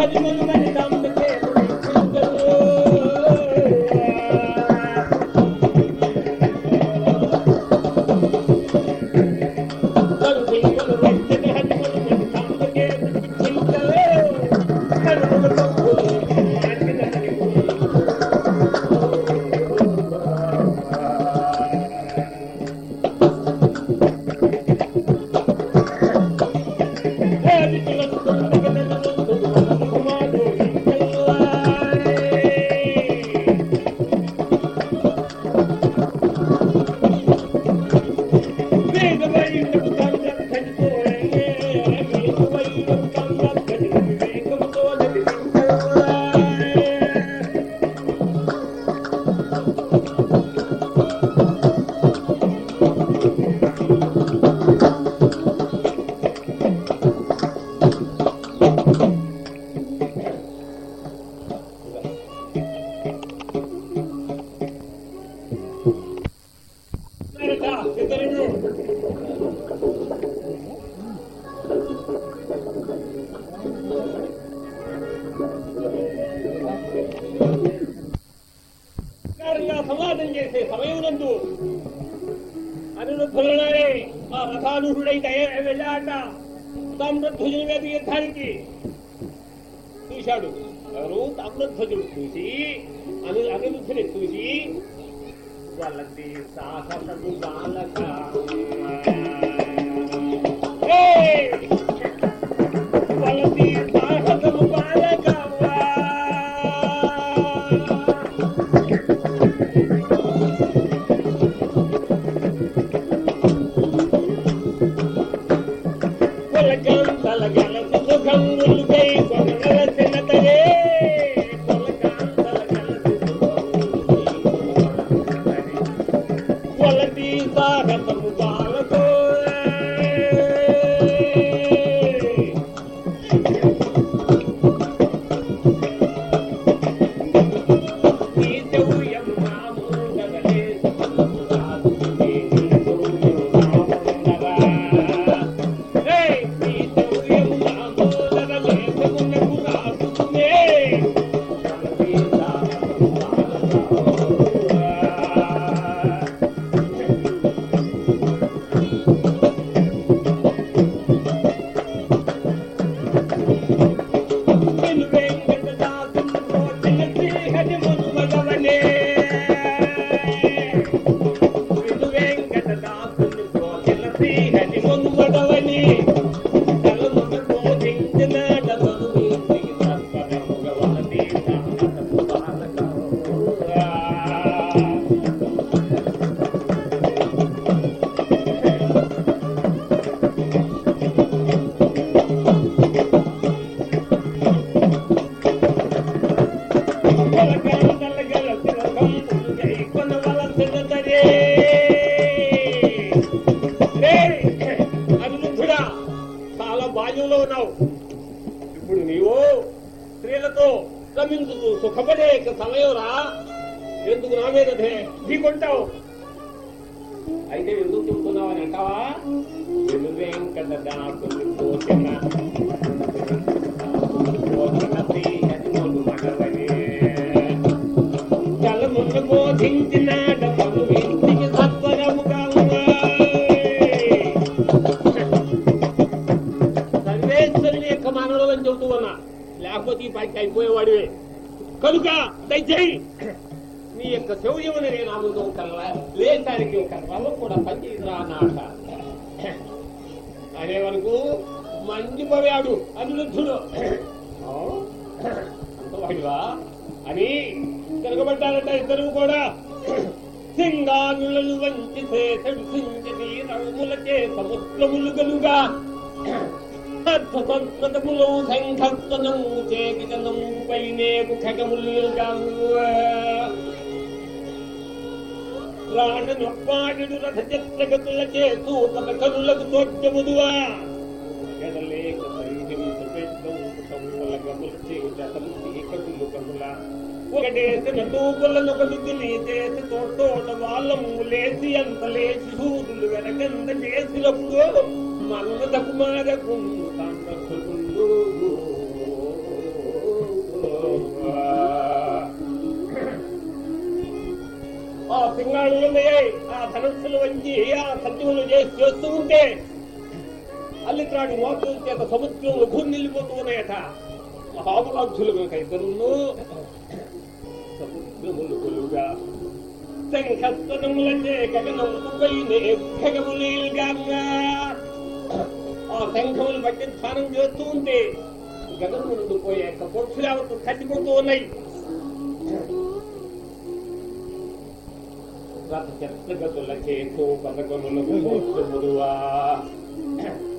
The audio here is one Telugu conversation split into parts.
ಹದಿನೇಳು సమాధం చేసే సమయమునందు అనురుద్ధులనే ఆ రథానుహుడై దయ వెళ్ళాట. తామ్రధ్వజుని మీద యుద్ధానికి చూశాడు. ఎవరు? తామ్రధ్వజుడు చూసి అను అనిరుద్ధుని చూసి వాళ్ళకి సాహసము వాళ్ళకి అనిరుద్ధుడా సుఖపడే సమయం ఎందుకు నా మీద ఢీకొంటావు అయితే ఎందుకు చెబుతున్నావు అని అంటావా వెంకట దాకులు కలవా ఒక రవ కూడా పనిచేయదురా నాట అనే వరకు మండిపోయాడు అనిరుద్ధుడు. అంతవాడివా అని తిరగబడ్డారట ఇద్దరు కూడా. సింగానులను వంచి చేతడు సించని రౌములచే సముద్రములు గలుగా అర్థసంస్కృతములు సంఘర్షణము చేకితనము పైనే ముఖగములుగా ప్రాణనొప్పాడు రథ చిత్రగతులచే సూతల కరులకు తోడ్యముదువా ఎడలేక సైన్యము పెద్దం సముల గముల చేత గముల ఒకటేసిన తూపులను కలుగుని చేసి తోటోట వాళ్ళము లేచి అంత లేచి వెనకంత చేసినప్పుడు మన్మథ కుమారకు బాణాలు ఆ ధనస్సులు వంచి ఆ సత్యములు చేసి చేస్తూ ఉంటే అల్లిత్రాడి మోసం చేత సముద్రం భూమి నిలిపోతూ ఉన్నాయట. మహాబలాక్షులు కనుక ఇద్దరును సముద్రములు కొలుగా శంఖస్వరములచే గగనముపైనే ఆ శంఖములు బట్టి స్నానం చేస్తూ ఉంటే గగనములు పోయే పక్షులు ఎవరు కట్టిపోతూ ఉన్నాయి. రథ చక్రగతుల చేతు పదకొనులకు మోక్షములువా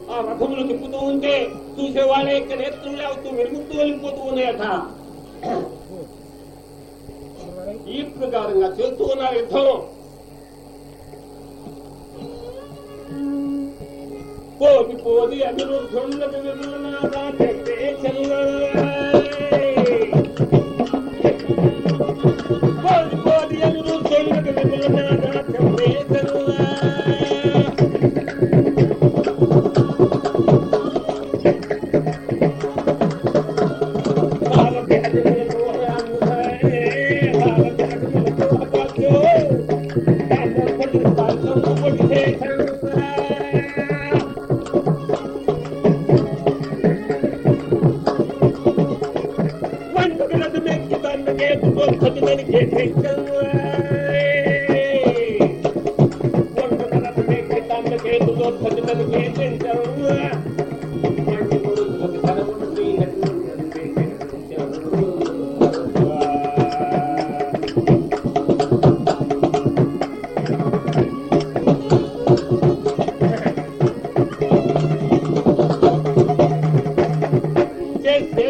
ఆ రథములు తిప్పుతూ ఉంటే చూసేవాళ్ళే యొక్క నేత్రులు అవుతూ వెలుగుతూ వెళ్ళిపోతూ ఉన్నాయట ఈ ప్రకారంగా చేస్తూ ఉన్నారు యుద్ధం పోతి పోది అనిరుద్ధులకు విమలనాథా Thank you.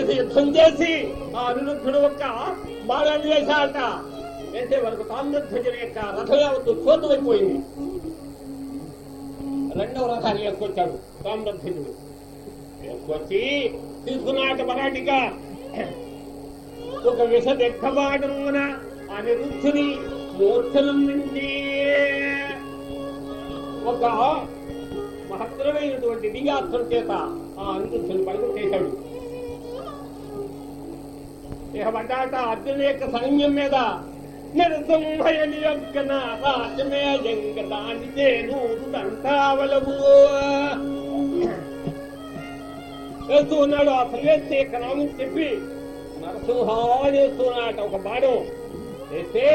చెప్పే చేసి యుద్ధం చేసి ఆ అనిరుద్ధుడు ఒక్క బాణాన్ని వేశాట వేసే వరకు తామ్రధ్వజుని యొక్క రథం యావత్తు చోటువైపోయింది రెండవ రథాన్ని వేసుకొచ్చాడు తామ్రధ్వజుడు వేసుకొచ్చి తీసుకున్నాట మరాటిగా ఒక విష దెక్కబాటమున అనిరుద్ధుని మూర్ఛనం నుండి ఒక మహత్తరమైనటువంటి దిగాస్త్రం చేత ఆ అనిరుద్ధుని పడుకొట్టేశాడు చేశాడు పడ్డాట అర్జున యొక్క సైన్యం మీద నిరసంభయని యొక్క నా రాజమే జంగ దాని ఆ సర్వేస్తే యొక్క నామం చెప్పి నరసింహా చేస్తున్నాట ఒక బాణం. వేస్తే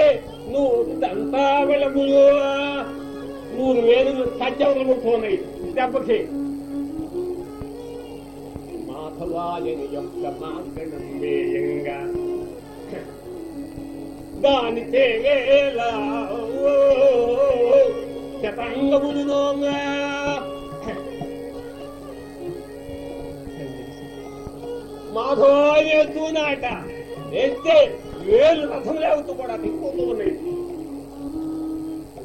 నువ్వు దంతావలములు నూరు వేలు సత్యవలముతున్నాయి దెబ్బకి మాధవాయని యొక్క మార్గణం వేయంగా దాని చేవేళ శతంగములు మాధవాయేస్తున్నాట వేస్తే వేలు రథం లేవుతూ కూడా తిప్పుతూ ఉన్నాయి.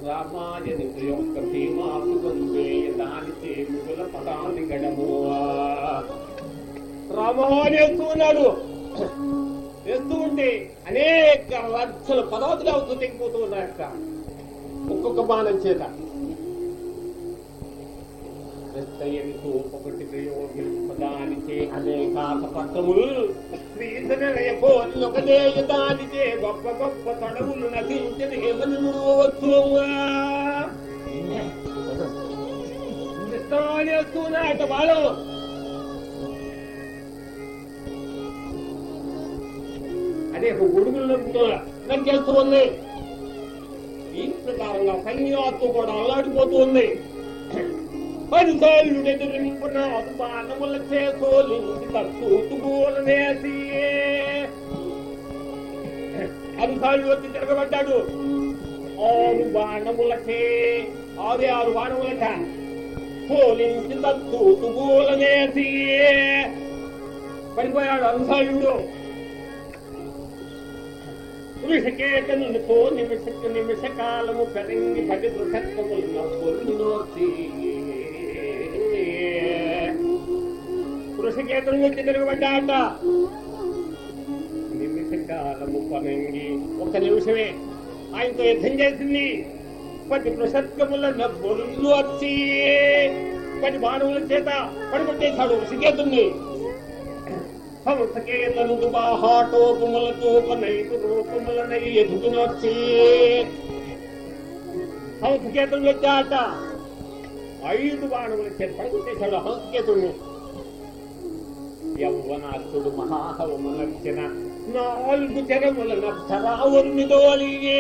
రామాయని యొక్క భీమాసు వందే దాని చేముల పదాన్ని గడము రామోహన్ వేస్తూ ఉన్నాడు. వేస్తూ ఉంటే అనేక లక్షల పదార్థులు అవుతూ తెగిపోతూ ఉన్నాయట ఒక్కొక్క బాణం చేత. గొప్ప గొప్ప తడవులు వచ్చు చేస్తున్నాయట వాళ్ళు అనేక ఒక గొడుగులు నరికేస్తూ ఉంది దీని ప్రకారంగా సైన్యాత్తు కూడా అల్లాడిపోతూ ఉంది పదిసార్లు ఎదురింపున బాణముల చేసోలించి తూతుగోలనేసి అధికారులు వచ్చి తిరగబడ్డాడు. ఆరు బాణములకే ఆరు ఆరు బాణములట పోలించి తూతుగోలనేసి పడిపోయాడు అనుసాయుడు అనుసారుడు వృషకేతనుతో నిమిషకు నిమిష కాలము పెరంగి పది వృషత్వములను పొందినోర్చి వృషకేతను వచ్చి తిరగబడ్డాట నిమిష కాలము పనంగి ఒక నిమిషమే. ఆయనతో యుద్ధం చేసింది. పది వృషత్వములను పొందు వచ్చి పది బాణువుల చేత పడికొట్టేశాడు వృషకేతుణ్ణి సంసకేతనుడు బాహాటోపములతో పనైతు రూపములనై ఎదుగునొచ్చి హంసకేతుడు వచ్చాట ఐదు బాణములు పడుకుంటేశాడు హంసకేతుడిని యౌవనాథుడు మహాహవమునర్చిన నాలుగు తెరముల నష్టరావునితో అలిగే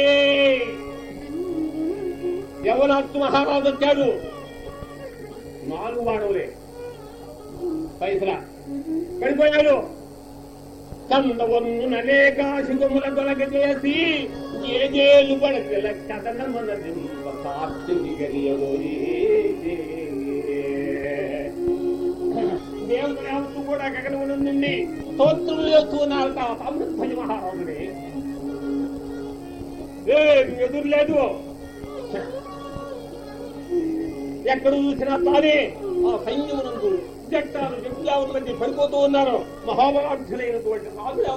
యవనాథ్ మహారాజు వచ్చాడు. నాలుగు బాణములే. పైసలా. పడిపోయాడు కందవన్ను నలేక శుభముల తొలగ చేసి ఏజేలు పడకల కథనమున సాక్షి గరియబోయి దేవుడు యావత్తు కూడా నుండి స్తోత్రులు చేస్తున్నారు అమృతభజ మహారాజుని ఏ ఎదురు లేదు. ఎక్కడ చూసినా తానే ఆ సైన్యమునందు జట్టాలు జట్యావుల మధ్య పడిపోతూ ఉన్నారు. మహాభాగ్యులైనటువంటి రాజులు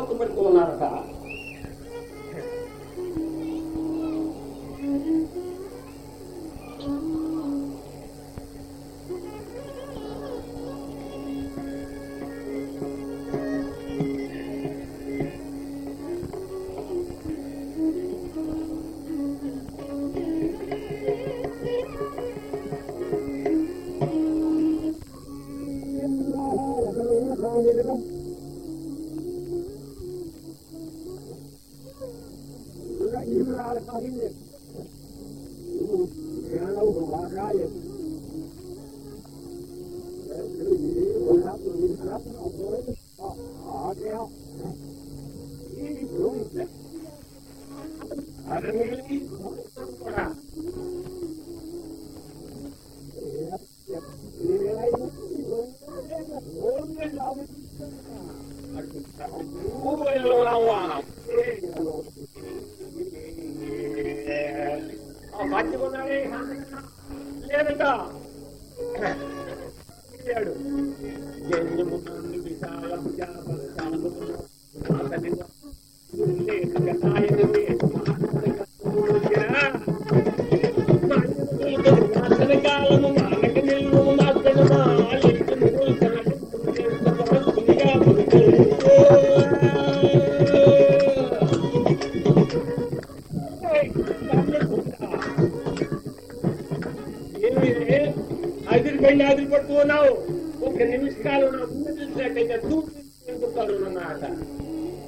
Ibrahim. Yani o bakayet.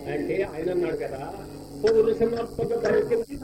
అంటే ఆయన అన్నాడు కదా పౌరుషమాత్మక పరిస్థితి